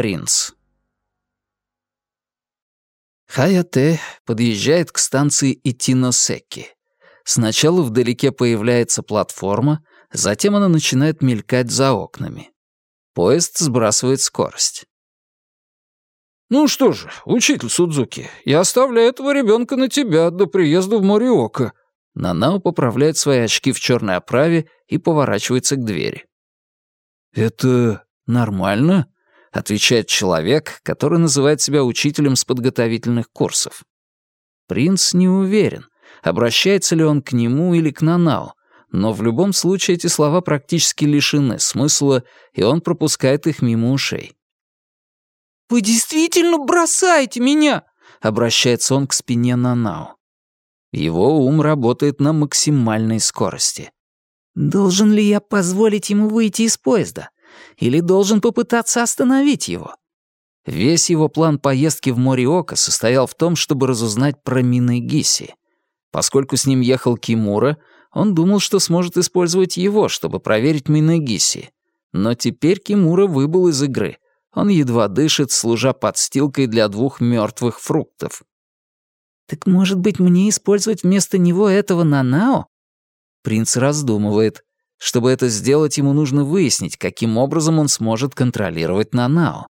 принц. Хаяте подъезжает к станции Итиносеки. Сначала вдалеке появляется платформа, затем она начинает мелькать за окнами. Поезд сбрасывает скорость. «Ну что же, учитель Судзуки, я оставляю этого ребенка на тебя до приезда в Мориока». Нанао поправляет свои очки в черной оправе и поворачивается к двери. «Это нормально?» — отвечает человек, который называет себя учителем с подготовительных курсов. Принц не уверен, обращается ли он к нему или к Нанао, но в любом случае эти слова практически лишены смысла, и он пропускает их мимо ушей. «Вы действительно бросаете меня?» — обращается он к спине Нанао. Его ум работает на максимальной скорости. «Должен ли я позволить ему выйти из поезда? Или должен попытаться остановить его. Весь его план поездки в Мориока состоял в том, чтобы разузнать про мины Гиси. Поскольку с ним ехал Кимура, он думал, что сможет использовать его, чтобы проверить мины Гиси. Но теперь Кимура выбыл из игры. Он едва дышит, служа подстилкой для двух мертвых фруктов. «Так, может быть, мне использовать вместо него этого Нанао?» Принц раздумывает. Чтобы это сделать, ему нужно выяснить, каким образом он сможет контролировать Нанао.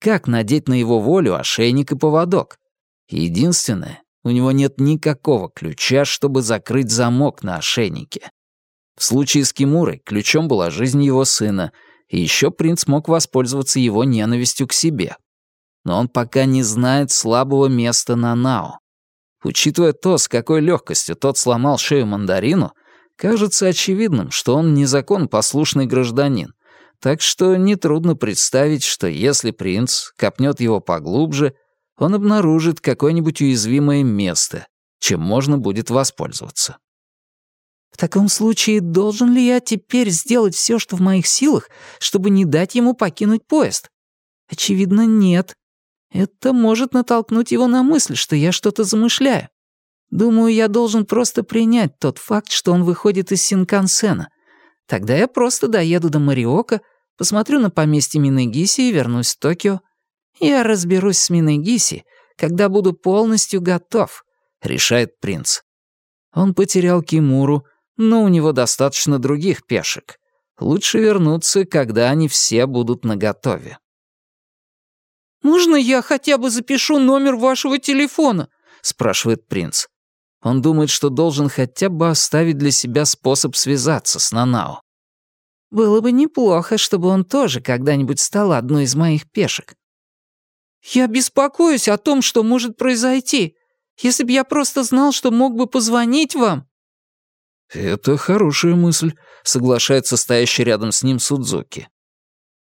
Как надеть на его волю ошейник и поводок? Единственное, у него нет никакого ключа, чтобы закрыть замок на ошейнике. В случае с Кимурой ключом была жизнь его сына, и еще принц мог воспользоваться его ненавистью к себе. Но он пока не знает слабого места Нанао. Учитывая то, с какой легкостью тот сломал шею мандарину, Кажется очевидным, что он незаконпослушный гражданин, так что нетрудно представить, что если принц копнет его поглубже, он обнаружит какое-нибудь уязвимое место, чем можно будет воспользоваться. «В таком случае должен ли я теперь сделать все, что в моих силах, чтобы не дать ему покинуть поезд? Очевидно, нет. Это может натолкнуть его на мысль, что я что-то замышляю. Думаю, я должен просто принять тот факт, что он выходит из Синкансена. Тогда я просто доеду до Мариока, посмотрю на поместье Минегиси и вернусь в Токио. Я разберусь с Минегиси, когда буду полностью готов», — решает принц. Он потерял Кимуру, но у него достаточно других пешек. Лучше вернуться, когда они все будут наготове. «Можно я хотя бы запишу номер вашего телефона?» — спрашивает принц. Он думает, что должен хотя бы оставить для себя способ связаться с Нанао. Было бы неплохо, чтобы он тоже когда-нибудь стал одной из моих пешек. Я беспокоюсь о том, что может произойти. Если бы я просто знал, что мог бы позвонить вам. Это хорошая мысль, соглашается стоящий рядом с ним Судзуки.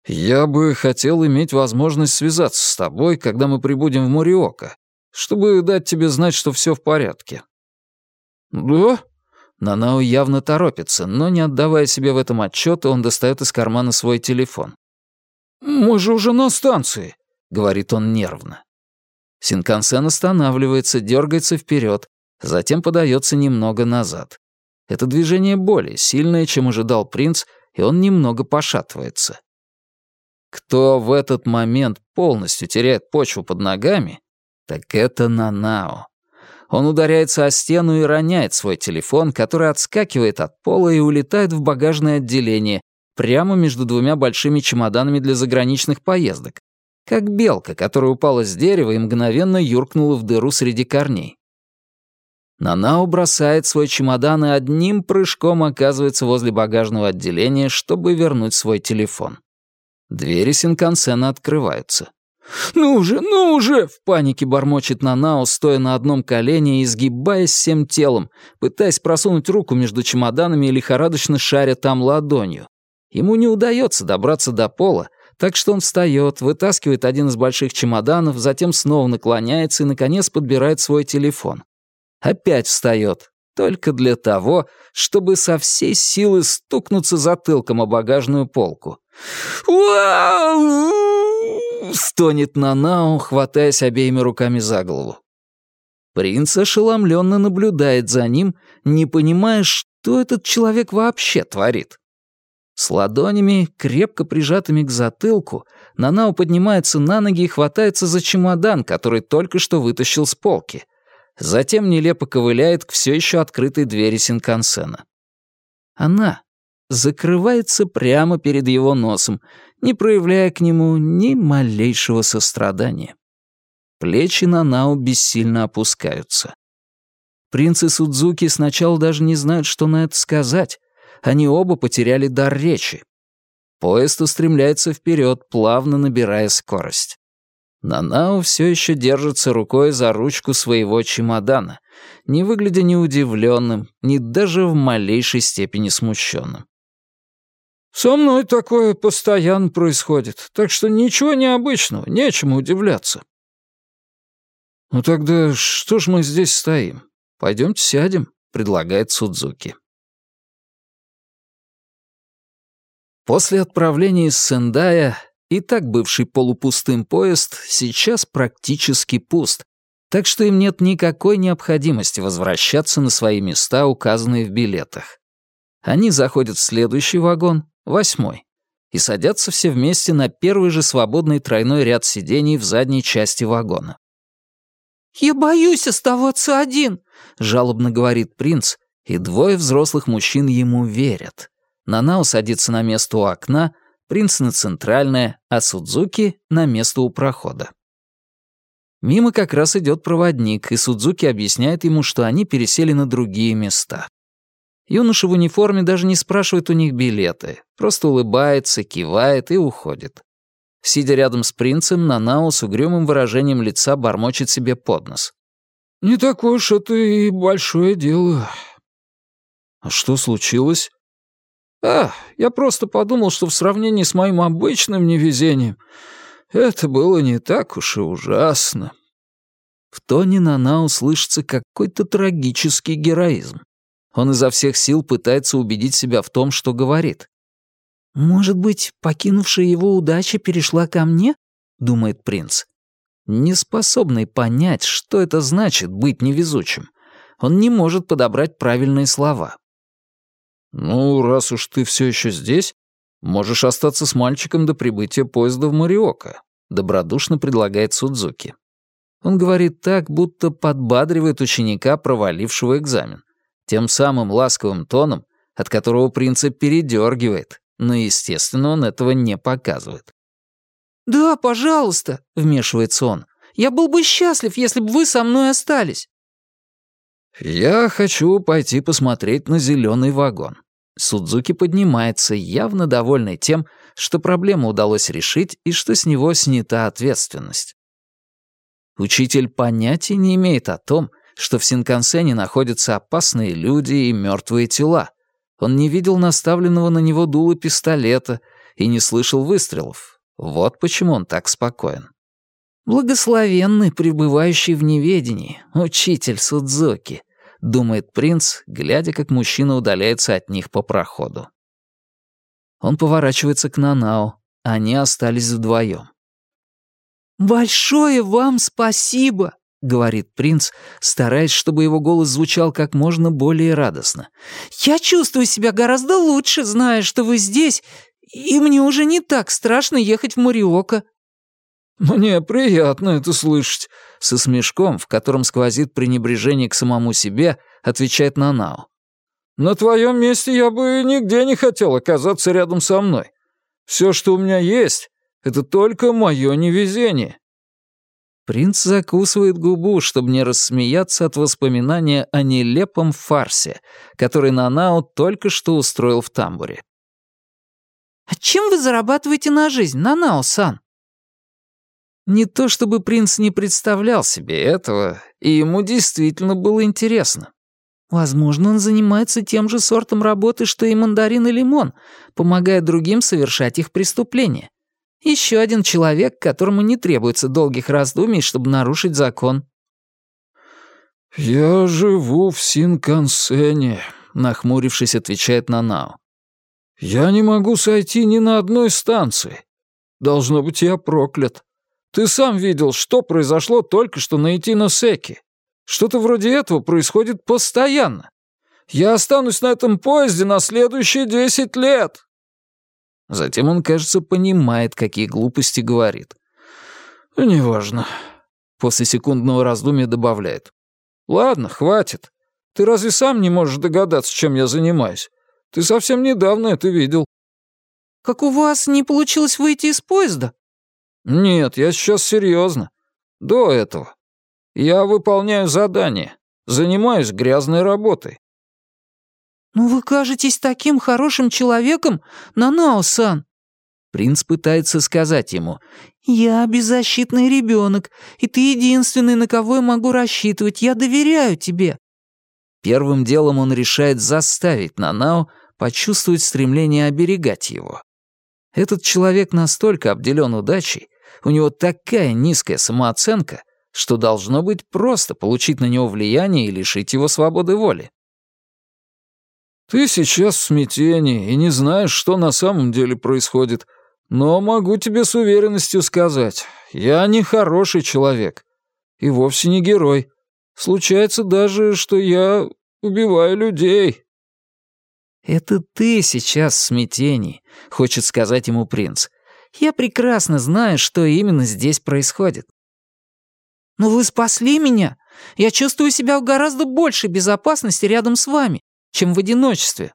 Я бы хотел иметь возможность связаться с тобой, когда мы прибудем в Мориока, чтобы дать тебе знать, что все в порядке. «Да?» Нанао явно торопится, но, не отдавая себе в этом отчета, он достает из кармана свой телефон. «Мы же уже на станции», — говорит он нервно. Синкансен останавливается, дергается вперед, затем подается немного назад. Это движение более сильное, чем ожидал принц, и он немного пошатывается. Кто в этот момент полностью теряет почву под ногами, так это Нанао. Он ударяется о стену и роняет свой телефон, который отскакивает от пола и улетает в багажное отделение, прямо между двумя большими чемоданами для заграничных поездок, как белка, которая упала с дерева и мгновенно юркнула в дыру среди корней. Нанао бросает свой чемодан и одним прыжком оказывается возле багажного отделения, чтобы вернуть свой телефон. Двери Синкансена открываются. «Ну же, ну же!» — в панике бормочет Нанао, стоя на одном колене и изгибаясь всем телом, пытаясь просунуть руку между чемоданами и лихорадочно шаря там ладонью. Ему не удается добраться до пола, так что он встает, вытаскивает один из больших чемоданов, затем снова наклоняется и, наконец, подбирает свой телефон. Опять встает, только для того, чтобы со всей силы стукнуться затылком о багажную полку. «Вау!» Стонет Нанао, хватаясь обеими руками за голову. Принц ошеломленно наблюдает за ним, не понимая, что этот человек вообще творит. С ладонями, крепко прижатыми к затылку, Нанао поднимается на ноги и хватается за чемодан, который только что вытащил с полки. Затем нелепо ковыляет к все еще открытой двери Синкансена. Она закрывается прямо перед его носом, не проявляя к нему ни малейшего сострадания. Плечи Нанао бессильно опускаются. Принцы Судзуки сначала даже не знают, что на это сказать. Они оба потеряли дар речи. Поезд устремляется вперед, плавно набирая скорость. Нанао все еще держится рукой за ручку своего чемодана, не выглядя ни удивленным, ни даже в малейшей степени смущенным. «Со мной такое постоянно происходит, так что ничего необычного, нечему удивляться». «Ну тогда что ж мы здесь стоим? Пойдемте сядем», — предлагает Судзуки. После отправления из Сендая и так бывший полупустым поезд сейчас практически пуст, так что им нет никакой необходимости возвращаться на свои места, указанные в билетах. Они заходят в следующий вагон, восьмой, и садятся все вместе на первый же свободный тройной ряд сидений в задней части вагона. «Я боюсь оставаться один», — жалобно говорит принц, и двое взрослых мужчин ему верят. Нанао садится на место у окна, принц на центральное, а Судзуки — на место у прохода. Мимо как раз идет проводник, и Судзуки объясняет ему, что они пересели на другие места. Юноша в униформе даже не спрашивает у них билеты, просто улыбается, кивает и уходит. Сидя рядом с принцем, Нанао с угрюмым выражением лица бормочет себе под нос. «Не такое уж это и большое дело». «А что случилось?» «А, я просто подумал, что в сравнении с моим обычным невезением это было не так уж и ужасно». В тоне Нанао слышится какой-то трагический героизм. Он изо всех сил пытается убедить себя в том, что говорит. «Может быть, покинувшая его удача перешла ко мне?» — думает принц. Неспособный понять, что это значит быть невезучим. Он не может подобрать правильные слова. «Ну, раз уж ты все еще здесь, можешь остаться с мальчиком до прибытия поезда в Мариока», — добродушно предлагает Судзуки. Он говорит так, будто подбадривает ученика, провалившего экзамен тем самым ласковым тоном, от которого принца передергивает, но, естественно, он этого не показывает. «Да, пожалуйста», — вмешивается он. «Я был бы счастлив, если бы вы со мной остались». «Я хочу пойти посмотреть на зеленый вагон». Судзуки поднимается, явно довольный тем, что проблему удалось решить и что с него снята ответственность. Учитель понятия не имеет о том, что в Синкансене находятся опасные люди и мертвые тела. Он не видел наставленного на него дула пистолета и не слышал выстрелов. Вот почему он так спокоен. «Благословенный, пребывающий в неведении, учитель Судзуки», — думает принц, глядя, как мужчина удаляется от них по проходу. Он поворачивается к Нанао. Они остались вдвоем. «Большое вам спасибо!» Говорит принц, стараясь, чтобы его голос звучал как можно более радостно. «Я чувствую себя гораздо лучше, зная, что вы здесь, и мне уже не так страшно ехать в Мариока». «Мне приятно это слышать», — со смешком, в котором сквозит пренебрежение к самому себе, отвечает Нанао. «На твоем месте я бы нигде не хотел оказаться рядом со мной. Все, что у меня есть, это только мое невезение». Принц закусывает губу, чтобы не рассмеяться от воспоминания о нелепом фарсе, который Нанао только что устроил в тамбуре. «А чем вы зарабатываете на жизнь, Нанао-сан?» Не то чтобы принц не представлял себе этого, и ему действительно было интересно. Возможно, он занимается тем же сортом работы, что и мандарин и лимон, помогая другим совершать их преступления. Еще один человек, которому не требуется долгих раздумий, чтобы нарушить закон». «Я живу в Синкансене», — нахмурившись, отвечает Нанао. «Я не могу сойти ни на одной станции. Должно быть, я проклят. Ты сам видел, что произошло только что на Итино-Секи. Что-то вроде этого происходит постоянно. Я останусь на этом поезде на следующие десять лет». Затем он, кажется, понимает, какие глупости говорит. «Неважно». После секундного раздумья добавляет. «Ладно, хватит. Ты разве сам не можешь догадаться, чем я занимаюсь? Ты совсем недавно это видел». «Как у вас не получилось выйти из поезда?» «Нет, я сейчас серьезно. До этого. Я выполняю задание, занимаюсь грязной работой». «Ну вы кажетесь таким хорошим человеком, Нанао-сан!» Принц пытается сказать ему, «Я беззащитный ребенок, и ты единственный, на кого я могу рассчитывать. Я доверяю тебе». Первым делом он решает заставить Нанао почувствовать стремление оберегать его. Этот человек настолько обделен удачей, у него такая низкая самооценка, что должно быть просто получить на него влияние и лишить его свободы воли. «Ты сейчас в смятении и не знаешь, что на самом деле происходит», но могу тебе с уверенностью сказать, я не хороший человек. И вовсе не герой. Случается даже, что я убиваю людей». «Это ты сейчас в смятении», — хочет сказать ему принц. «Я прекрасно знаю, что именно здесь происходит». «Но вы спасли меня. Я чувствую себя в гораздо большей безопасности рядом с вами, чем в одиночестве».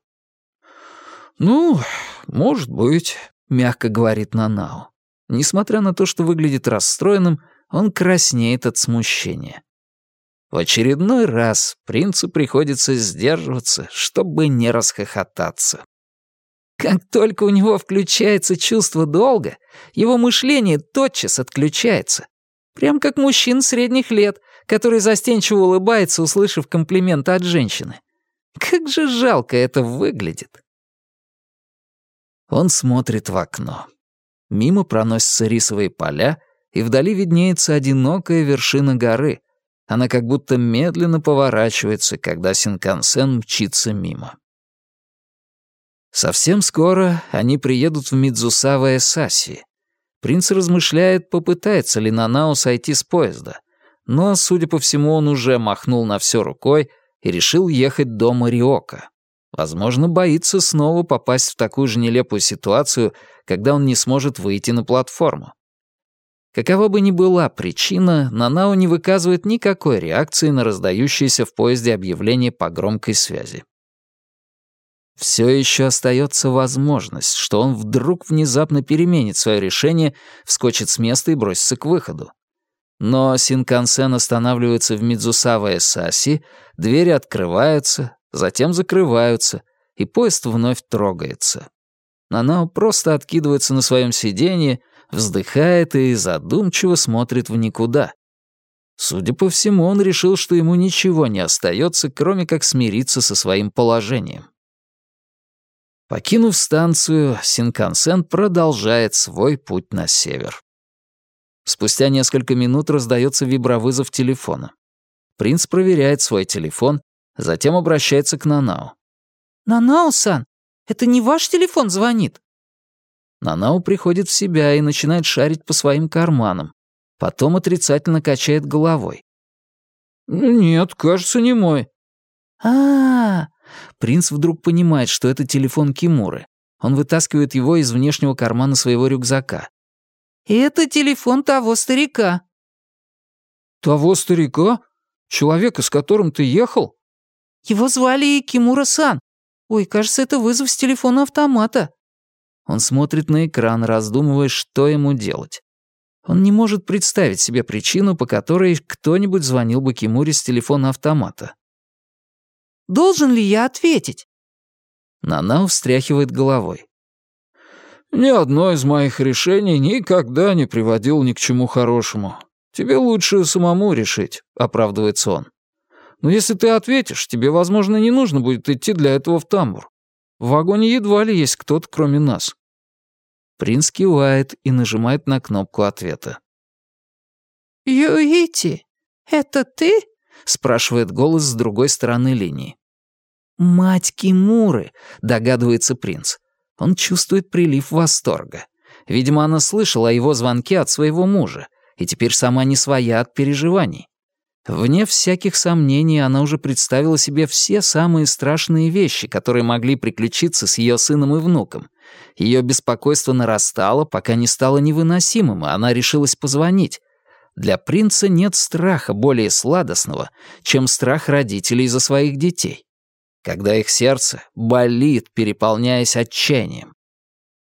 «Ну, может быть», мягко говорит Нанао. Несмотря на то, что выглядит расстроенным, он краснеет от смущения. В очередной раз принцу приходится сдерживаться, чтобы не расхохотаться. Как только у него включается чувство долга, его мышление тотчас отключается. Прям как мужчин средних лет, который застенчиво улыбается, услышав комплимент от женщины. Как же жалко это выглядит. Он смотрит в окно. Мимо проносятся рисовые поля, и вдали виднеется одинокая вершина горы. Она как будто медленно поворачивается, когда Синкансен мчится мимо. Совсем скоро они приедут в Мидзусава Эсаси. Принц размышляет, попытается ли Нанао сойти с поезда. Но, судя по всему, он уже махнул на все рукой и решил ехать до Мариока. Возможно, боится снова попасть в такую же нелепую ситуацию, когда он не сможет выйти на платформу. Какова бы ни была причина, Нанао не выказывает никакой реакции на раздающееся в поезде объявление по громкой связи. Все еще остается возможность, что он вдруг внезапно переменит свое решение, вскочит с места и бросится к выходу. Но Синкансен останавливается в Мидзусава Эсаси, двери открываются, затем закрываются, и поезд вновь трогается. Нанао просто откидывается на своем сиденье, вздыхает и задумчиво смотрит в никуда. Судя по всему, он решил, что ему ничего не остается, кроме как смириться со своим положением. Покинув станцию, Синкансен продолжает свой путь на север. Спустя несколько минут раздается вибровызов телефона. Принц проверяет свой телефон Затем обращается к Нанао. «Нанао-сан, это не ваш телефон звонит?» Нанао приходит в себя и начинает шарить по своим карманам. Потом отрицательно качает головой. «Нет, кажется, не мой». А, -а, а Принц вдруг понимает, что это телефон Кимуры. Он вытаскивает его из внешнего кармана своего рюкзака. «Это телефон того старика». «Того старика? Человека, с которым ты ехал?» Его звали Кимура-сан. Ой, кажется, это вызов с телефона автомата». Он смотрит на экран, раздумывая, что ему делать. Он не может представить себе причину, по которой кто-нибудь звонил бы Кимуре с телефона автомата. «Должен ли я ответить?» Нанао встряхивает головой. «Ни одно из моих решений никогда не приводило ни к чему хорошему. Тебе лучше самому решить», — оправдывается он. Но если ты ответишь, тебе, возможно, не нужно будет идти для этого в тамбур. В вагоне едва ли есть кто-то, кроме нас». Принц кивает и нажимает на кнопку ответа. «Юити, это ты?» — спрашивает голос с другой стороны линии. «Мать Кимуры», — догадывается принц. Он чувствует прилив восторга. Видимо, она слышала о его звонке от своего мужа, и теперь сама не своя от переживаний. Вне всяких сомнений она уже представила себе все самые страшные вещи, которые могли приключиться с ее сыном и внуком, Ее беспокойство нарастало, пока не стало невыносимым, и она решилась позвонить. Для принца нет страха более сладостного, чем страх родителей за своих детей. Когда их сердце болит, переполняясь отчаянием.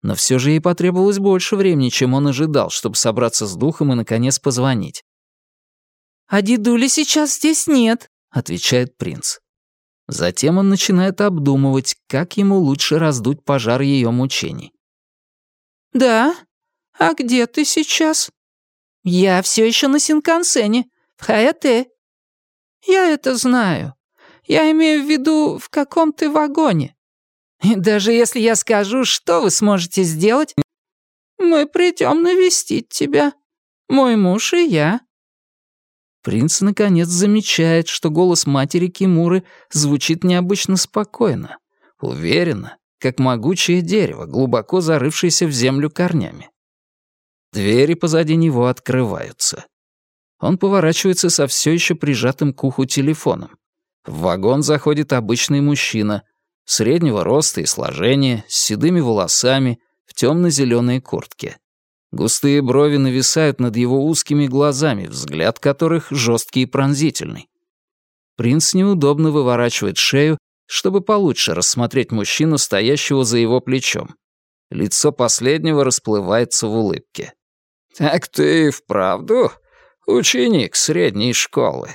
Но все же ей потребовалось больше времени, чем он ожидал, чтобы собраться с духом и, наконец, позвонить. «А дедули сейчас здесь нет», — отвечает принц. Затем он начинает обдумывать, как ему лучше раздуть пожар ее мучений. «Да? А где ты сейчас?» «Я все еще на Синкансене, в Хаяте». «Я это знаю. Я имею в виду, в каком ты вагоне. И даже если я скажу, что вы сможете сделать, мы придем навестить тебя, мой муж и я». Принц наконец замечает, что голос матери Кимуры звучит необычно спокойно, уверенно, как могучее дерево, глубоко зарывшееся в землю корнями. Двери позади него открываются. Он поворачивается со все еще прижатым к уху телефоном. В вагон заходит обычный мужчина, среднего роста и сложения, с седыми волосами, в темно-зеленой куртке. Густые брови нависают над его узкими глазами, взгляд которых жесткий и пронзительный. Принц неудобно выворачивает шею, чтобы получше рассмотреть мужчину, стоящего за его плечом. Лицо последнего расплывается в улыбке. «Так ты вправду ученик средней школы?»